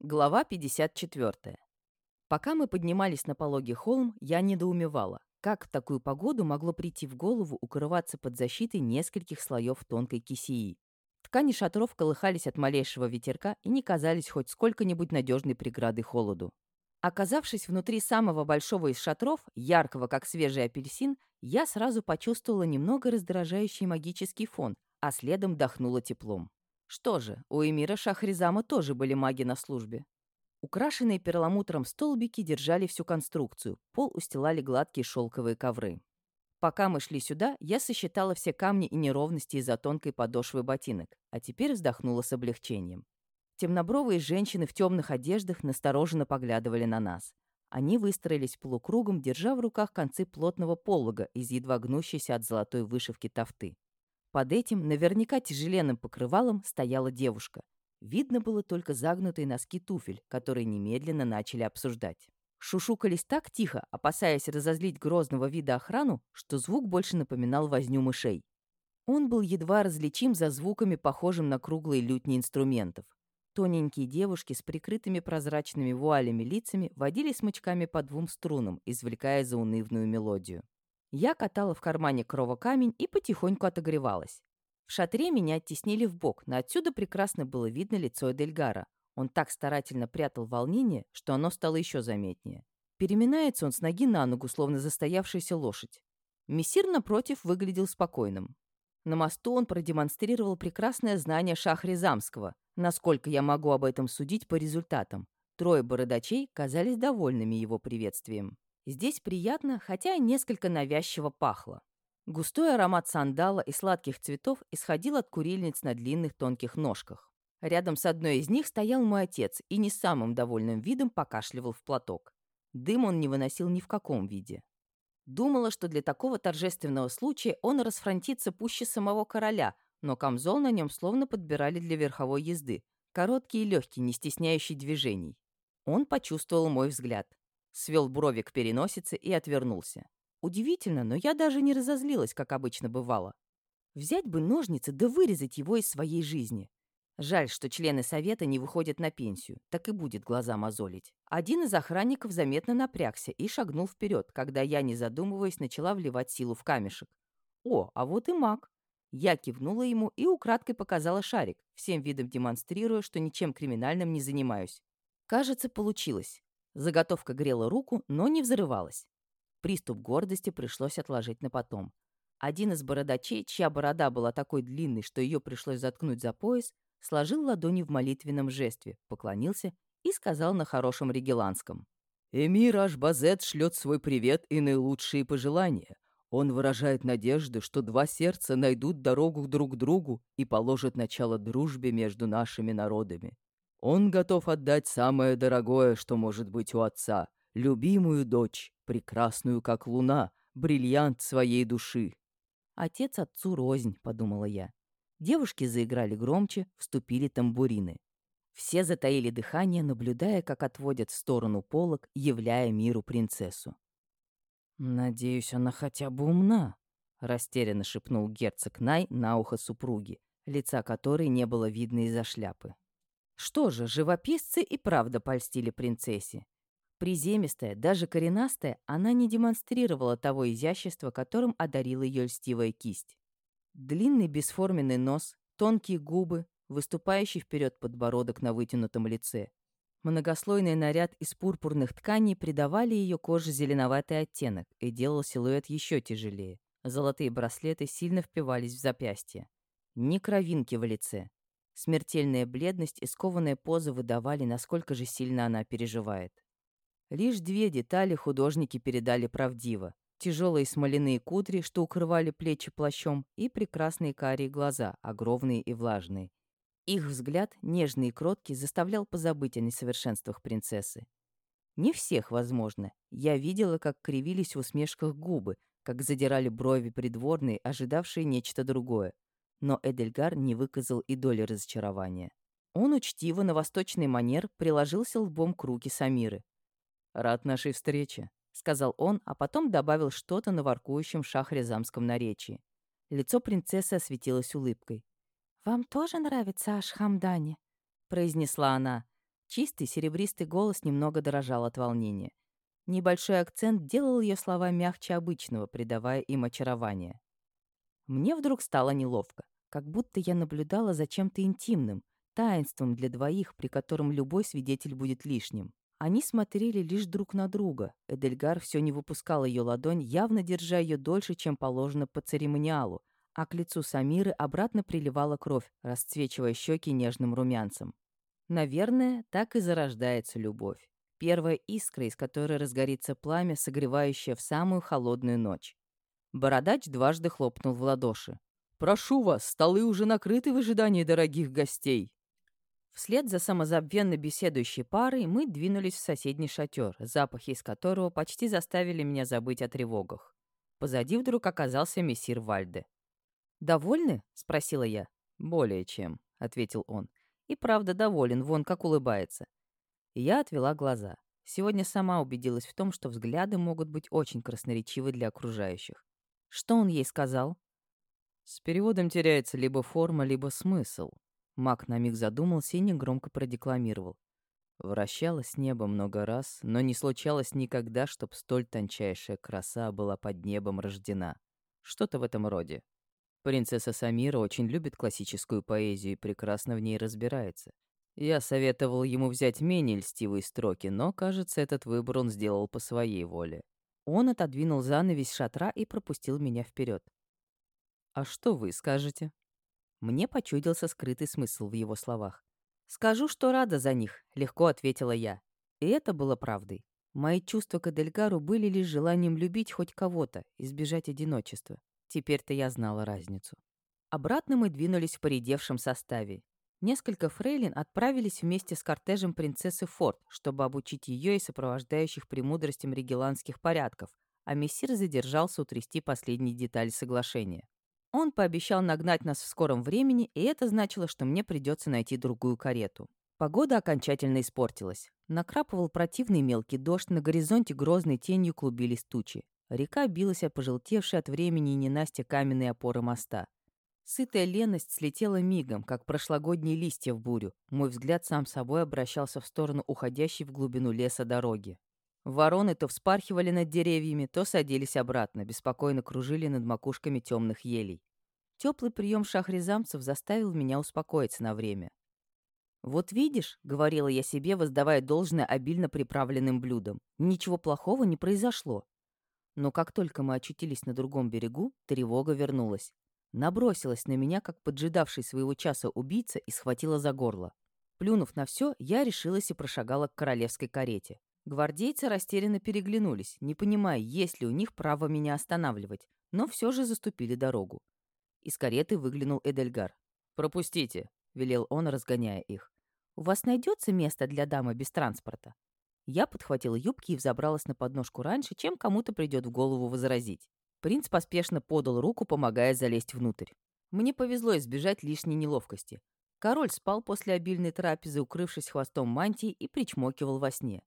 Глава 54. Пока мы поднимались на пологий холм, я недоумевала, как в такую погоду могло прийти в голову укрываться под защитой нескольких слоев тонкой кисеи. Ткани шатров колыхались от малейшего ветерка и не казались хоть сколько-нибудь надежной преградой холоду. Оказавшись внутри самого большого из шатров, яркого как свежий апельсин, я сразу почувствовала немного раздражающий магический фон, а следом дохнула теплом. Что же, у эмира Шахризама тоже были маги на службе. Украшенные перламутром столбики держали всю конструкцию, пол устилали гладкие шелковые ковры. Пока мы шли сюда, я сосчитала все камни и неровности из-за тонкой подошвы ботинок, а теперь вздохнула с облегчением. Темнобровые женщины в темных одеждах настороженно поглядывали на нас. Они выстроились полукругом, держа в руках концы плотного полога из едва гнущейся от золотой вышивки тафты. Под этим, наверняка тяжеленным покрывалом, стояла девушка. Видно было только загнутые носки туфель, которые немедленно начали обсуждать. Шушукались так тихо, опасаясь разозлить грозного вида охрану, что звук больше напоминал возню мышей. Он был едва различим за звуками, похожим на круглые лютни инструментов. Тоненькие девушки с прикрытыми прозрачными вуалями лицами водили смычками по двум струнам, извлекая заунывную мелодию. Я катала в кармане кровокамень и потихоньку отогревалась. В шатре меня оттеснили в бок, но отсюда прекрасно было видно лицо Эдельгара. Он так старательно прятал волнение, что оно стало еще заметнее. Переминается он с ноги на ногу, словно застоявшаяся лошадь. Мессир, напротив, выглядел спокойным. На мосту он продемонстрировал прекрасное знание Шахризамского, насколько я могу об этом судить по результатам. Трое бородачей казались довольными его приветствием. Здесь приятно, хотя и несколько навязчиво пахло. Густой аромат сандала и сладких цветов исходил от курильниц на длинных тонких ножках. Рядом с одной из них стоял мой отец и не самым довольным видом покашливал в платок. Дым он не выносил ни в каком виде. Думала, что для такого торжественного случая он расфронтится пуще самого короля, но камзол на нем словно подбирали для верховой езды, короткий и легкий, не стесняющий движений. Он почувствовал мой взгляд свел брови к переносице и отвернулся. Удивительно, но я даже не разозлилась, как обычно бывало. Взять бы ножницы да вырезать его из своей жизни. Жаль, что члены совета не выходят на пенсию, так и будет глаза мозолить. Один из охранников заметно напрягся и шагнул вперед, когда я, не задумываясь, начала вливать силу в камешек. О, а вот и маг. Я кивнула ему и украдкой показала шарик, всем видом демонстрируя, что ничем криминальным не занимаюсь. Кажется, получилось. Заготовка грела руку, но не взрывалась. Приступ гордости пришлось отложить на потом. Один из бородачей, чья борода была такой длинной, что ее пришлось заткнуть за пояс, сложил ладони в молитвенном жесте, поклонился и сказал на хорошем регеланском. «Эмир Ашбазет шлет свой привет и наилучшие пожелания. Он выражает надежду, что два сердца найдут дорогу друг к другу и положат начало дружбе между нашими народами. Он готов отдать самое дорогое, что может быть у отца, любимую дочь, прекрасную как луна, бриллиант своей души. «Отец отцу рознь», — подумала я. Девушки заиграли громче, вступили тамбурины. Все затаили дыхание, наблюдая, как отводят в сторону полок, являя миру принцессу. «Надеюсь, она хотя бы умна», — растерянно шепнул герцог Най на ухо супруги, лица которой не было видно из-за шляпы. Что же, живописцы и правда польстили принцессе. Приземистая, даже коренастая, она не демонстрировала того изящества, которым одарила ее льстивая кисть. Длинный бесформенный нос, тонкие губы, выступающий вперед подбородок на вытянутом лице. Многослойный наряд из пурпурных тканей придавали ее коже зеленоватый оттенок и делал силуэт еще тяжелее. Золотые браслеты сильно впивались в запястье. Ни кровинки в лице. Смертельная бледность и скованная поза выдавали, насколько же сильно она переживает. Лишь две детали художники передали правдиво. Тяжелые смоляные кудри, что укрывали плечи плащом, и прекрасные карие глаза, огромные и влажные. Их взгляд, нежный и кроткий, заставлял позабыть о несовершенствах принцессы. Не всех, возможно. Я видела, как кривились в усмешках губы, как задирали брови придворные, ожидавшие нечто другое но Эдельгар не выказал и доли разочарования. Он учтиво на восточный манер приложился лбом к руке Самиры. «Рад нашей встрече», — сказал он, а потом добавил что-то на воркующем шахрезамском наречии. Лицо принцессы осветилось улыбкой. «Вам тоже нравится Ашхамдани?» — произнесла она. Чистый серебристый голос немного дрожал от волнения. Небольшой акцент делал ее слова мягче обычного, придавая им очарование. Мне вдруг стало неловко, как будто я наблюдала за чем-то интимным, таинством для двоих, при котором любой свидетель будет лишним. Они смотрели лишь друг на друга. Эдельгар все не выпускал ее ладонь, явно держа ее дольше, чем положено по церемониалу, а к лицу Самиры обратно приливала кровь, расцвечивая щеки нежным румянцем. Наверное, так и зарождается любовь. Первая искра, из которой разгорится пламя, согревающее в самую холодную ночь. Бородач дважды хлопнул в ладоши. «Прошу вас, столы уже накрыты в ожидании дорогих гостей!» Вслед за самозабвенно беседующей парой мы двинулись в соседний шатер, запахи из которого почти заставили меня забыть о тревогах. Позади вдруг оказался мессир Вальде. «Довольны?» — спросила я. «Более чем», — ответил он. «И правда доволен, вон как улыбается». Я отвела глаза. Сегодня сама убедилась в том, что взгляды могут быть очень красноречивы для окружающих. Что он ей сказал? С переводом теряется либо форма, либо смысл. Маг на миг задумался и негромко продекламировал. Вращалось небо много раз, но не случалось никогда, чтоб столь тончайшая краса была под небом рождена. Что-то в этом роде. Принцесса Самира очень любит классическую поэзию и прекрасно в ней разбирается. Я советовал ему взять менее льстивые строки, но, кажется, этот выбор он сделал по своей воле. Он отодвинул занавес шатра и пропустил меня вперед. «А что вы скажете?» Мне почудился скрытый смысл в его словах. «Скажу, что рада за них», — легко ответила я. И это было правдой. Мои чувства к Эдельгару были лишь желанием любить хоть кого-то, избежать одиночества. Теперь-то я знала разницу. Обратно мы двинулись в поредевшем составе. Несколько фрейлин отправились вместе с кортежем принцессы Форд, чтобы обучить ее и сопровождающих премудростям регеланских порядков, а мессир задержался утрясти последние детали соглашения. Он пообещал нагнать нас в скором времени, и это значило, что мне придется найти другую карету. Погода окончательно испортилась. Накрапывал противный мелкий дождь, на горизонте грозной тенью клубились тучи. Река билась о пожелтевшей от времени и ненастья каменные опоры моста. Сытая леность слетела мигом, как прошлогодние листья в бурю. Мой взгляд сам собой обращался в сторону уходящей в глубину леса дороги. Вороны то вспархивали над деревьями, то садились обратно, беспокойно кружили над макушками темных елей. Теплый прием шахризамцев заставил меня успокоиться на время. «Вот видишь», — говорила я себе, воздавая должное обильно приправленным блюдам, «ничего плохого не произошло». Но как только мы очутились на другом берегу, тревога вернулась. Набросилась на меня, как поджидавший своего часа убийца, и схватила за горло. Плюнув на все, я решилась и прошагала к королевской карете. Гвардейцы растерянно переглянулись, не понимая, есть ли у них право меня останавливать, но все же заступили дорогу. Из кареты выглянул Эдельгар. «Пропустите», — велел он, разгоняя их. «У вас найдется место для дамы без транспорта?» Я подхватила юбки и взобралась на подножку раньше, чем кому-то придет в голову возразить. Принц поспешно подал руку, помогая залезть внутрь. Мне повезло избежать лишней неловкости. Король спал после обильной трапезы, укрывшись хвостом мантии, и причмокивал во сне.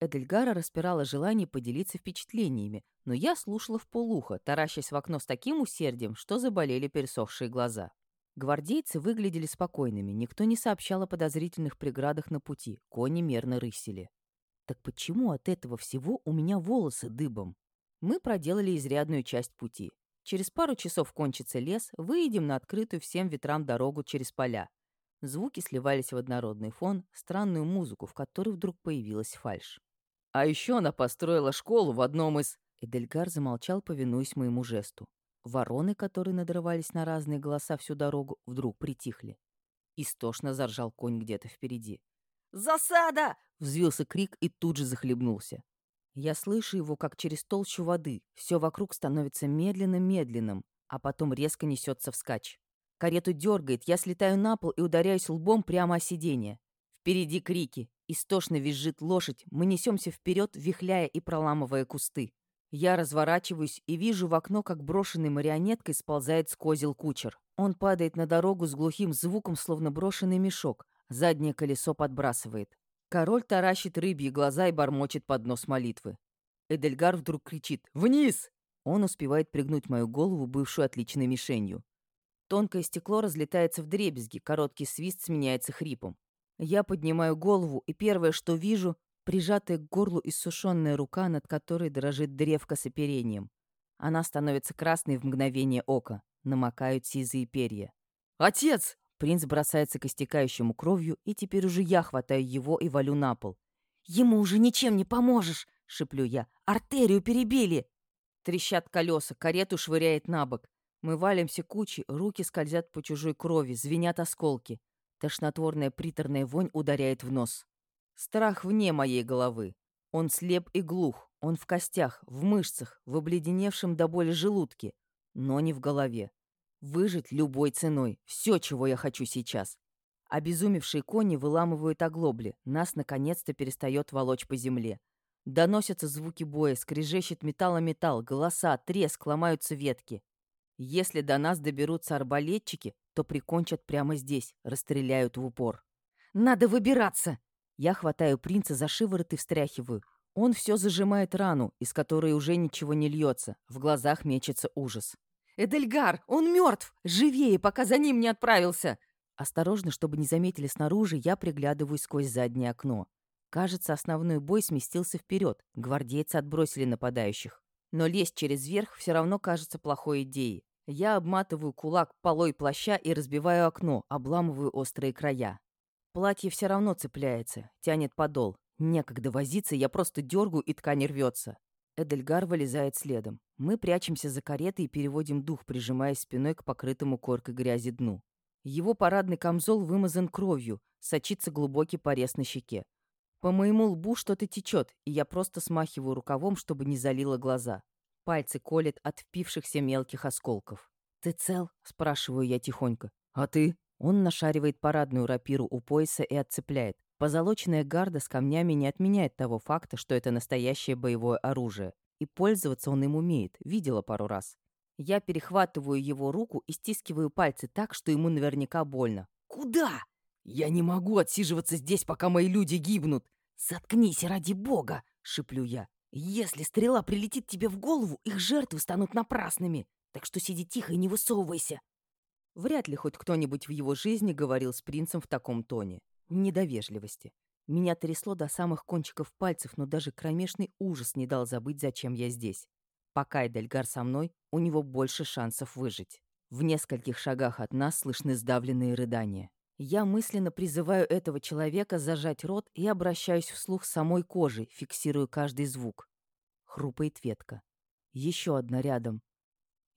Эдельгара распирала желание поделиться впечатлениями, но я слушала в полухо, таращась в окно с таким усердием, что заболели пересохшие глаза. Гвардейцы выглядели спокойными, никто не сообщал о подозрительных преградах на пути, кони мерно рысили. Так почему от этого всего у меня волосы дыбом? Мы проделали изрядную часть пути. Через пару часов кончится лес, выедем на открытую всем ветрам дорогу через поля. Звуки сливались в однородный фон, странную музыку, в которой вдруг появилась фальшь. А еще она построила школу в одном из...» Эдельгар замолчал, повинуясь моему жесту. Вороны, которые надрывались на разные голоса всю дорогу, вдруг притихли. Истошно заржал конь где-то впереди. «Засада!» — взвился крик и тут же захлебнулся. Я слышу его, как через толщу воды. Все вокруг становится медленно-медленным, а потом резко несется вскачь. Карету дергает, я слетаю на пол и ударяюсь лбом прямо о сиденье. Впереди крики. Истошно визжит лошадь. Мы несемся вперед, вихляя и проламывая кусты. Я разворачиваюсь и вижу в окно, как брошенный марионеткой сползает с козел кучер. Он падает на дорогу с глухим звуком, словно брошенный мешок. Заднее колесо подбрасывает. Король таращит рыбьи глаза и бормочет под нос молитвы. Эдельгар вдруг кричит «Вниз!». Он успевает пригнуть мою голову, бывшую отличной мишенью. Тонкое стекло разлетается в дребезги, короткий свист сменяется хрипом. Я поднимаю голову, и первое, что вижу, прижатая к горлу иссушенная рука, над которой дрожит древко с оперением. Она становится красной в мгновение ока, намокают сизые перья. «Отец!» Принц бросается к истекающему кровью, и теперь уже я хватаю его и валю на пол. «Ему уже ничем не поможешь!» — шеплю я. «Артерию перебили!» Трещат колеса, карету швыряет на бок. Мы валимся кучей, руки скользят по чужой крови, звенят осколки. Тошнотворная приторная вонь ударяет в нос. Страх вне моей головы. Он слеп и глух, он в костях, в мышцах, в обледеневшем до боли желудке, но не в голове. Выжить любой ценой. Все, чего я хочу сейчас. Обезумевшие кони выламывают оглобли. Нас, наконец-то, перестает волочь по земле. Доносятся звуки боя, скрежещет металл металл, голоса, треск, ломаются ветки. Если до нас доберутся арбалетчики, то прикончат прямо здесь, расстреляют в упор. «Надо выбираться!» Я хватаю принца за шиворот и встряхиваю. Он все зажимает рану, из которой уже ничего не льется. В глазах мечется ужас. «Эдельгар! Он мертв! Живее, пока за ним не отправился!» Осторожно, чтобы не заметили снаружи, я приглядываю сквозь заднее окно. Кажется, основной бой сместился вперед, гвардейцы отбросили нападающих. Но лезть через верх все равно кажется плохой идеей. Я обматываю кулак полой плаща и разбиваю окно, обламываю острые края. Платье все равно цепляется, тянет подол. Некогда возиться, я просто дергаю, и ткань рвется. Эдельгар вылезает следом. Мы прячемся за каретой и переводим дух, прижимаясь спиной к покрытому коркой грязи дну. Его парадный камзол вымазан кровью, сочится глубокий порез на щеке. По моему лбу что-то течет, и я просто смахиваю рукавом, чтобы не залило глаза. Пальцы колет от впившихся мелких осколков. «Ты цел?» — спрашиваю я тихонько. «А ты?» Он нашаривает парадную рапиру у пояса и отцепляет. Позолоченная гарда с камнями не отменяет того факта, что это настоящее боевое оружие. И пользоваться он им умеет, видела пару раз. Я перехватываю его руку и стискиваю пальцы так, что ему наверняка больно. «Куда?» «Я не могу отсиживаться здесь, пока мои люди гибнут!» «Заткнись, ради бога!» — шиплю я. «Если стрела прилетит тебе в голову, их жертвы станут напрасными, так что сиди тихо и не высовывайся!» Вряд ли хоть кто-нибудь в его жизни говорил с принцем в таком тоне недовежливости. Меня трясло до самых кончиков пальцев, но даже кромешный ужас не дал забыть, зачем я здесь. Пока Эдельгар со мной, у него больше шансов выжить. В нескольких шагах от нас слышны сдавленные рыдания. Я мысленно призываю этого человека зажать рот и обращаюсь вслух самой кожей, фиксирую каждый звук. Хрупает ветка. Еще одна рядом.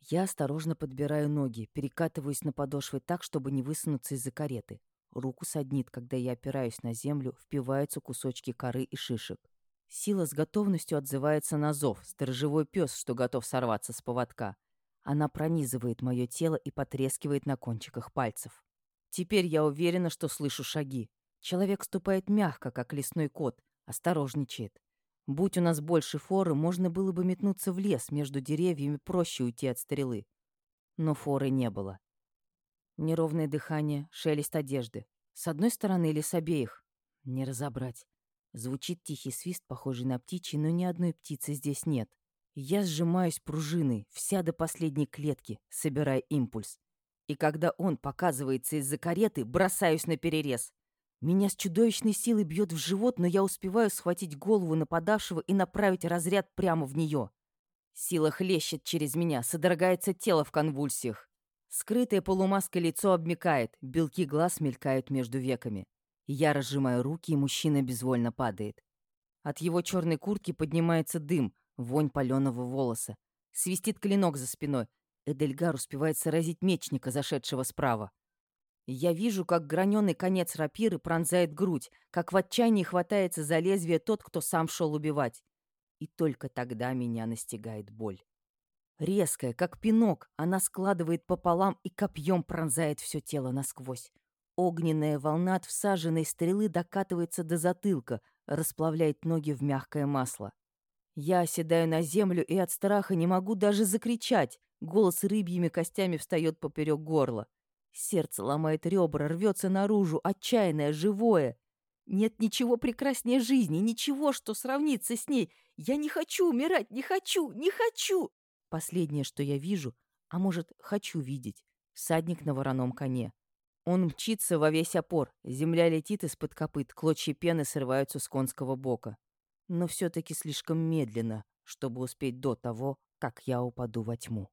Я осторожно подбираю ноги, перекатываюсь на подошвы так, чтобы не высунуться из-за кареты. Руку саднит, когда я опираюсь на землю, впиваются кусочки коры и шишек. Сила с готовностью отзывается на зов, сторожевой пес, что готов сорваться с поводка. Она пронизывает мое тело и потрескивает на кончиках пальцев. Теперь я уверена, что слышу шаги. Человек ступает мягко, как лесной кот, осторожничает. Будь у нас больше форы, можно было бы метнуться в лес, между деревьями проще уйти от стрелы. Но форы не было. Неровное дыхание, шелест одежды. С одной стороны или с обеих? Не разобрать. Звучит тихий свист, похожий на птичий, но ни одной птицы здесь нет. Я сжимаюсь пружиной, вся до последней клетки, собирая импульс. И когда он показывается из-за кареты, бросаюсь на перерез. Меня с чудовищной силой бьет в живот, но я успеваю схватить голову нападавшего и направить разряд прямо в нее. Сила хлещет через меня, содрогается тело в конвульсиях. Скрытое полумаской лицо обмекает, белки глаз мелькают между веками. Я разжимаю руки, и мужчина безвольно падает. От его черной куртки поднимается дым, вонь паленого волоса. Свистит клинок за спиной. Эдельгар успевает сразить мечника, зашедшего справа. Я вижу, как граненый конец рапиры пронзает грудь, как в отчаянии хватается за лезвие тот, кто сам шел убивать. И только тогда меня настигает боль. Резкая, как пинок, она складывает пополам и копьем пронзает все тело насквозь. Огненная волна от всаженной стрелы докатывается до затылка, расплавляет ноги в мягкое масло. Я оседаю на землю и от страха не могу даже закричать. Голос рыбьими костями встает поперек горла. Сердце ломает ребра, рвется наружу, отчаянное, живое. Нет ничего прекраснее жизни, ничего, что сравнится с ней. Я не хочу умирать, не хочу, не хочу. Последнее, что я вижу, а может, хочу видеть, всадник на вороном коне. Он мчится во весь опор, земля летит из-под копыт, клочья пены срываются с конского бока. Но все таки слишком медленно, чтобы успеть до того, как я упаду во тьму.